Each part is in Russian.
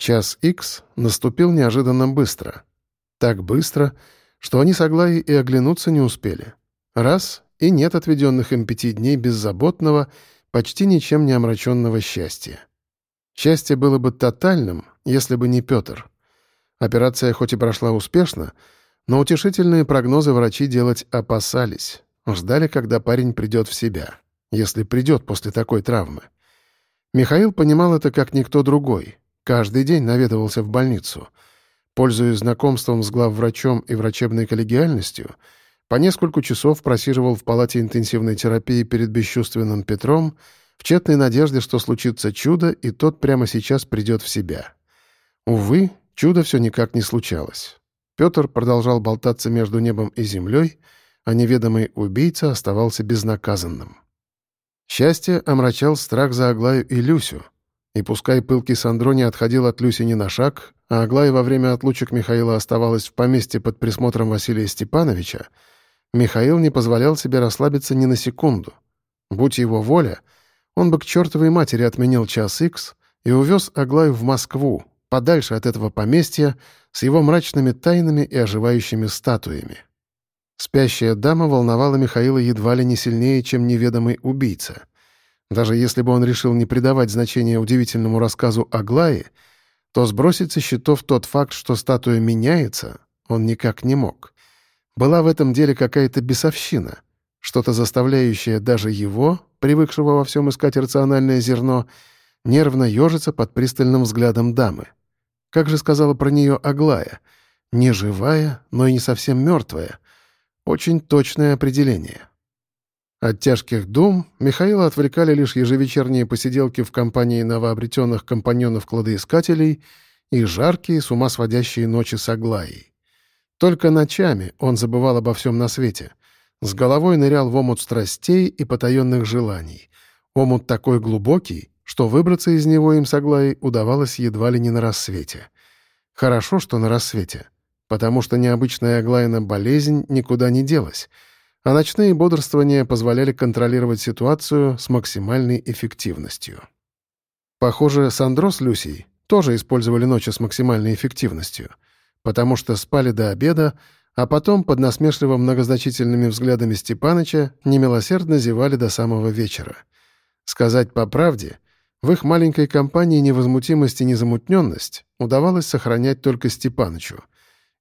Час Икс наступил неожиданно быстро. Так быстро, что они с Аглаей и оглянуться не успели. Раз — и нет отведенных им пяти дней беззаботного, почти ничем не омраченного счастья. Счастье было бы тотальным, если бы не Петр. Операция хоть и прошла успешно, но утешительные прогнозы врачи делать опасались. Ждали, когда парень придет в себя, если придет после такой травмы. Михаил понимал это как никто другой. Каждый день наведывался в больницу. Пользуясь знакомством с главврачом и врачебной коллегиальностью, по несколько часов просиживал в палате интенсивной терапии перед бесчувственным Петром в тщетной надежде, что случится чудо, и тот прямо сейчас придет в себя. Увы, чудо все никак не случалось. Петр продолжал болтаться между небом и землей, а неведомый убийца оставался безнаказанным. Счастье омрачал страх за Аглаю и Люсю. И пускай пылкий Сандро не отходил от Люси ни на шаг, а Аглая во время отлучек Михаила оставалась в поместье под присмотром Василия Степановича, Михаил не позволял себе расслабиться ни на секунду. Будь его воля, он бы к чертовой матери отменил час икс и увез Аглаю в Москву, подальше от этого поместья, с его мрачными тайнами и оживающими статуями. Спящая дама волновала Михаила едва ли не сильнее, чем неведомый убийца. Даже если бы он решил не придавать значения удивительному рассказу Аглаи, то сбросить со счетов тот факт, что статуя меняется, он никак не мог. Была в этом деле какая-то бесовщина, что-то заставляющее даже его, привыкшего во всем искать рациональное зерно, нервно ежиться под пристальным взглядом дамы. Как же сказала про нее Аглая? Не живая, но и не совсем мертвая — очень точное определение. От тяжких дум Михаила отвлекали лишь ежевечерние посиделки в компании новообретенных компаньонов-кладоискателей и жаркие, с ума сводящие ночи с Аглаей. Только ночами он забывал обо всем на свете. С головой нырял в омут страстей и потаенных желаний. Омут такой глубокий, что выбраться из него им с Аглаей удавалось едва ли не на рассвете. Хорошо, что на рассвете — потому что необычная Аглайна болезнь никуда не делась, а ночные бодрствования позволяли контролировать ситуацию с максимальной эффективностью. Похоже, Сандро с Люсей тоже использовали ночи с максимальной эффективностью, потому что спали до обеда, а потом под насмешливо многозначительными взглядами Степаныча немилосердно зевали до самого вечера. Сказать по правде, в их маленькой компании невозмутимость и незамутненность удавалось сохранять только Степанычу —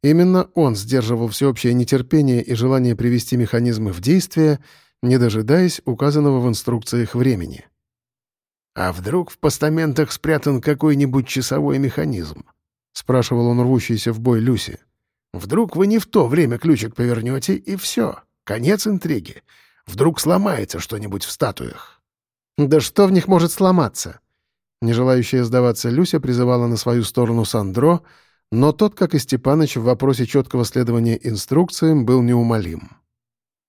Именно он сдерживал всеобщее нетерпение и желание привести механизмы в действие, не дожидаясь указанного в инструкциях времени. «А вдруг в постаментах спрятан какой-нибудь часовой механизм?» — спрашивал он рвущийся в бой Люси. «Вдруг вы не в то время ключик повернете, и все, конец интриги. Вдруг сломается что-нибудь в статуях». «Да что в них может сломаться?» Не желающая сдаваться Люся призывала на свою сторону Сандро — но тот, как и Степаныч, в вопросе четкого следования инструкциям был неумолим.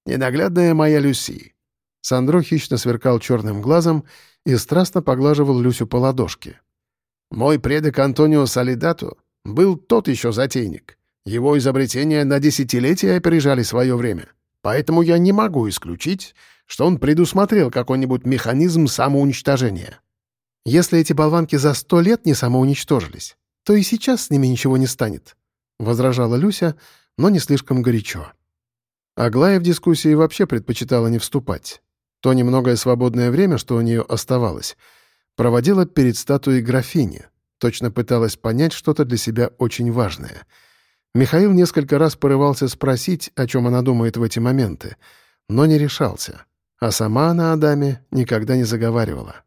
«Ненаглядная моя Люси!» Сандро хищно сверкал черным глазом и страстно поглаживал Люсю по ладошке. «Мой предок Антонио Солидато был тот еще затейник. Его изобретения на десятилетия опережали свое время. Поэтому я не могу исключить, что он предусмотрел какой-нибудь механизм самоуничтожения». «Если эти болванки за сто лет не самоуничтожились, то и сейчас с ними ничего не станет», — возражала Люся, но не слишком горячо. Аглая в дискуссии вообще предпочитала не вступать. То немногое свободное время, что у нее оставалось, проводила перед статуей графини, точно пыталась понять что-то для себя очень важное. Михаил несколько раз порывался спросить, о чем она думает в эти моменты, но не решался. А сама она о даме никогда не заговаривала.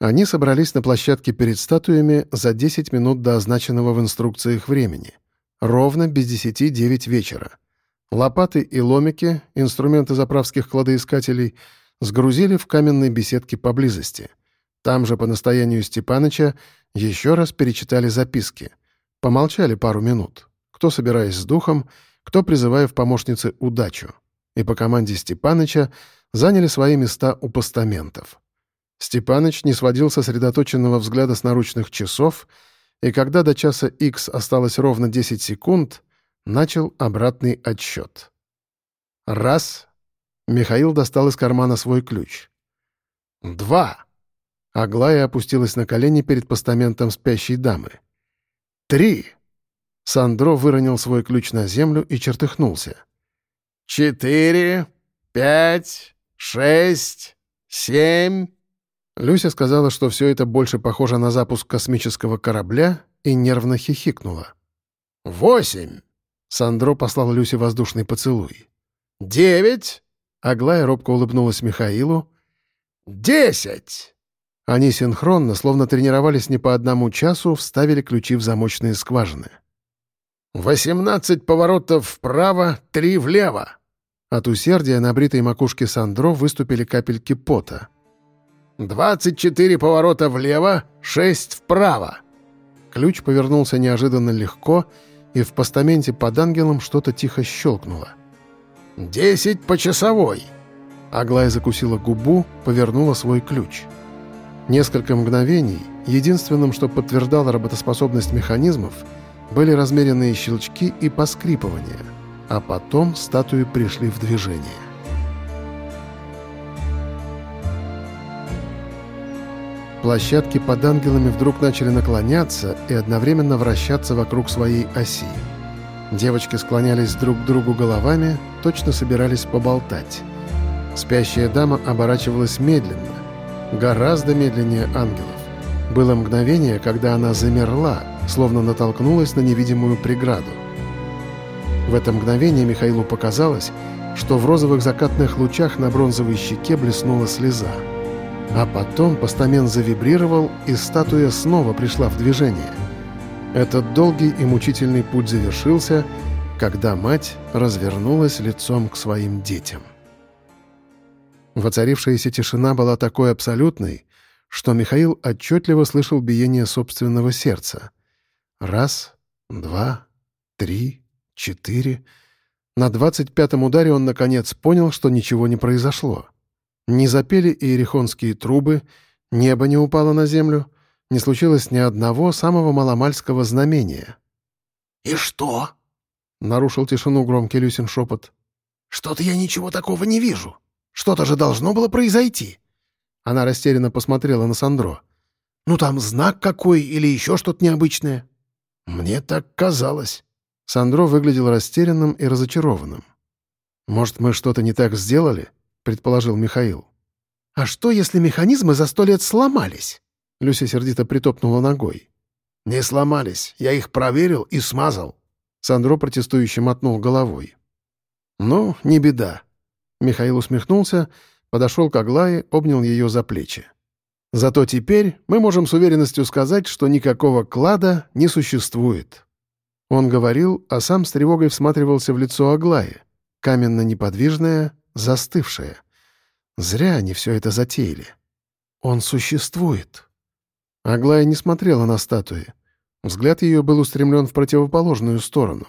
Они собрались на площадке перед статуями за 10 минут до означенного в инструкциях времени. Ровно без 10 9 вечера. Лопаты и ломики, инструменты заправских кладоискателей, сгрузили в каменной беседке поблизости. Там же, по настоянию Степаныча, еще раз перечитали записки. Помолчали пару минут. Кто собираясь с духом, кто призывая в помощнице удачу. И по команде Степаныча заняли свои места у постаментов. Степаныч не сводил сосредоточенного взгляда с наручных часов, и когда до часа X осталось ровно 10 секунд, начал обратный отсчет. Раз. Михаил достал из кармана свой ключ. Два. Аглая опустилась на колени перед постаментом спящей дамы. Три!» Сандро выронил свой ключ на землю и чертыхнулся. «Четыре, пять, шесть, семь...» Люся сказала, что все это больше похоже на запуск космического корабля, и нервно хихикнула. «Восемь!» Сандро послал Люсе воздушный поцелуй. «Девять!» Аглая робко улыбнулась Михаилу. «Десять!» Они синхронно, словно тренировались не по одному часу, вставили ключи в замочные скважины. «Восемнадцать поворотов вправо, три влево!» От усердия на бритой макушке Сандро выступили капельки пота. «Двадцать четыре поворота влево, шесть вправо!» Ключ повернулся неожиданно легко, и в постаменте под ангелом что-то тихо щелкнуло. «Десять по часовой!» Аглая закусила губу, повернула свой ключ. Несколько мгновений, единственным, что подтверждало работоспособность механизмов — были размеренные щелчки и поскрипывания, а потом статуи пришли в движение. Площадки под ангелами вдруг начали наклоняться и одновременно вращаться вокруг своей оси. Девочки склонялись друг к другу головами, точно собирались поболтать. Спящая дама оборачивалась медленно, гораздо медленнее ангелов. Было мгновение, когда она замерла, словно натолкнулась на невидимую преграду. В это мгновение Михаилу показалось, что в розовых закатных лучах на бронзовой щеке блеснула слеза. А потом постамент завибрировал, и статуя снова пришла в движение. Этот долгий и мучительный путь завершился, когда мать развернулась лицом к своим детям. Воцарившаяся тишина была такой абсолютной, что Михаил отчетливо слышал биение собственного сердца. Раз, два, три, четыре. На двадцать пятом ударе он, наконец, понял, что ничего не произошло. Не запели иерихонские трубы, небо не упало на землю, не случилось ни одного самого маломальского знамения. «И что?» — нарушил тишину громкий Люсин шепот. «Что-то я ничего такого не вижу. Что-то же должно было произойти». Она растерянно посмотрела на Сандро. «Ну там знак какой или еще что-то необычное?» «Мне так казалось». Сандро выглядел растерянным и разочарованным. «Может, мы что-то не так сделали?» — предположил Михаил. «А что, если механизмы за сто лет сломались?» Люся сердито притопнула ногой. «Не сломались. Я их проверил и смазал». Сандро протестующе мотнул головой. «Ну, не беда». Михаил усмехнулся, подошел к Аглае, обнял ее за плечи. Зато теперь мы можем с уверенностью сказать, что никакого клада не существует. Он говорил, а сам с тревогой всматривался в лицо Аглаи, каменно-неподвижное, застывшее. Зря они все это затеяли. Он существует. Аглая не смотрела на статуи. Взгляд ее был устремлен в противоположную сторону.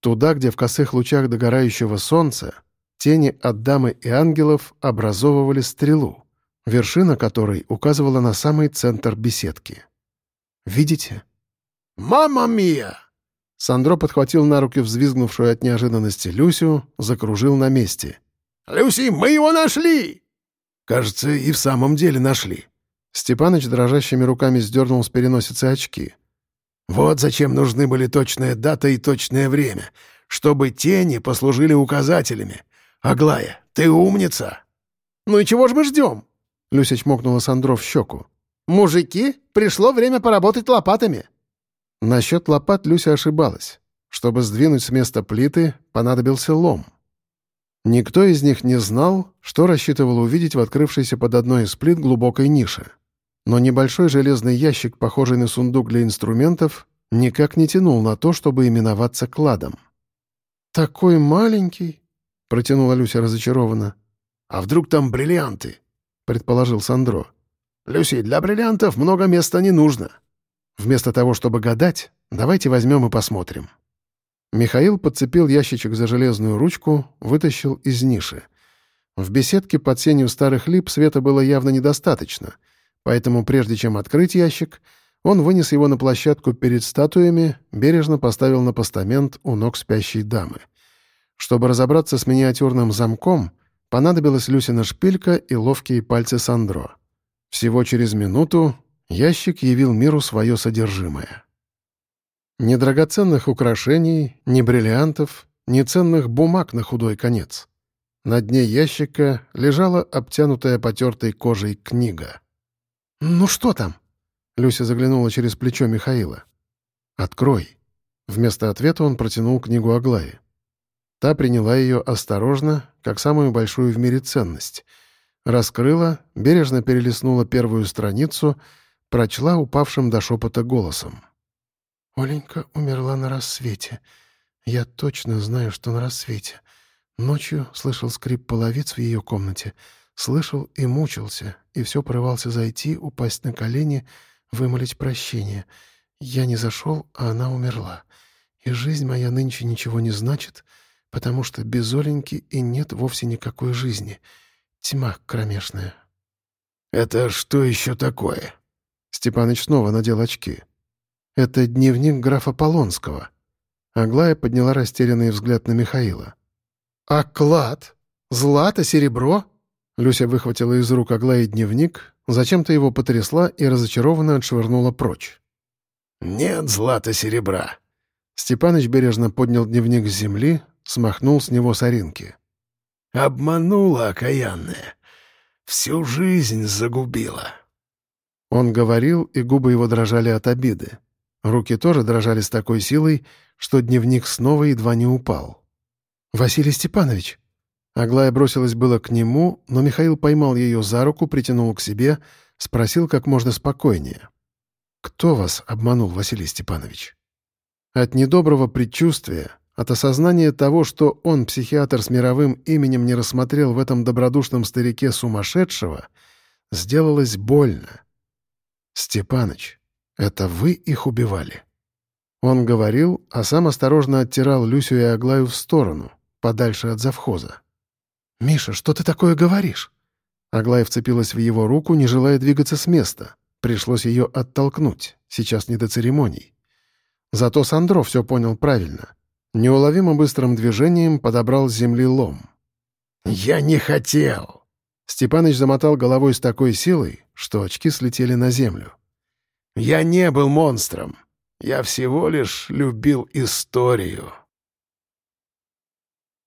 Туда, где в косых лучах догорающего солнца тени от дамы и ангелов образовывали стрелу вершина которой указывала на самый центр беседки. «Видите?» «Мамма мия!» Сандро подхватил на руки взвизгнувшую от неожиданности Люсю, закружил на месте. «Люси, мы его нашли!» «Кажется, и в самом деле нашли». Степаныч дрожащими руками сдернул с переносицы очки. «Вот зачем нужны были точная дата и точное время, чтобы тени послужили указателями. Аглая, ты умница!» «Ну и чего ж мы ждем?» Люся чмокнула Сандро в щеку. «Мужики, пришло время поработать лопатами». Насчет лопат Люся ошибалась. Чтобы сдвинуть с места плиты, понадобился лом. Никто из них не знал, что рассчитывал увидеть в открывшейся под одной из плит глубокой нише. Но небольшой железный ящик, похожий на сундук для инструментов, никак не тянул на то, чтобы именоваться кладом. «Такой маленький», — протянула Люся разочарованно. «А вдруг там бриллианты?» — предположил Сандро. «Люси, для бриллиантов много места не нужно. Вместо того, чтобы гадать, давайте возьмем и посмотрим». Михаил подцепил ящичек за железную ручку, вытащил из ниши. В беседке под сенью старых лип света было явно недостаточно, поэтому прежде чем открыть ящик, он вынес его на площадку перед статуями, бережно поставил на постамент у ног спящей дамы. Чтобы разобраться с миниатюрным замком — Понадобилась Люсина шпилька и ловкие пальцы Сандро. Всего через минуту ящик явил миру свое содержимое. Ни драгоценных украшений, ни бриллиантов, ни ценных бумаг на худой конец. На дне ящика лежала обтянутая потертой кожей книга. «Ну что там?» Люся заглянула через плечо Михаила. «Открой». Вместо ответа он протянул книгу Аглае. Та приняла ее осторожно, как самую большую в мире ценность. Раскрыла, бережно перелистнула первую страницу, прочла упавшим до шепота голосом. «Оленька умерла на рассвете. Я точно знаю, что на рассвете. Ночью слышал скрип половиц в ее комнате. Слышал и мучился, и все порывался зайти, упасть на колени, вымолить прощение. Я не зашел, а она умерла. И жизнь моя нынче ничего не значит, потому что без Оленьки и нет вовсе никакой жизни. Тьма кромешная. «Это что еще такое?» Степаныч снова надел очки. «Это дневник графа Полонского». Аглая подняла растерянный взгляд на Михаила. «А клад? Злато, серебро?» Люся выхватила из рук Аглаи дневник, зачем-то его потрясла и разочарованно отшвырнула прочь. «Нет злата-серебра». Степаныч бережно поднял дневник с земли, смахнул с него соринки. «Обманула окаянная. Всю жизнь загубила». Он говорил, и губы его дрожали от обиды. Руки тоже дрожали с такой силой, что дневник снова едва не упал. «Василий Степанович!» Аглая бросилась было к нему, но Михаил поймал ее за руку, притянул к себе, спросил как можно спокойнее. «Кто вас обманул, Василий Степанович?» От недоброго предчувствия, от осознания того, что он, психиатр с мировым именем, не рассмотрел в этом добродушном старике сумасшедшего, сделалось больно. «Степаныч, это вы их убивали?» Он говорил, а сам осторожно оттирал Люсю и Аглаю в сторону, подальше от завхоза. «Миша, что ты такое говоришь?» Аглая вцепилась в его руку, не желая двигаться с места. Пришлось ее оттолкнуть. Сейчас не до церемоний. Зато Сандро все понял правильно. Неуловимо быстрым движением подобрал с земли лом. «Я не хотел!» Степаныч замотал головой с такой силой, что очки слетели на землю. «Я не был монстром. Я всего лишь любил историю».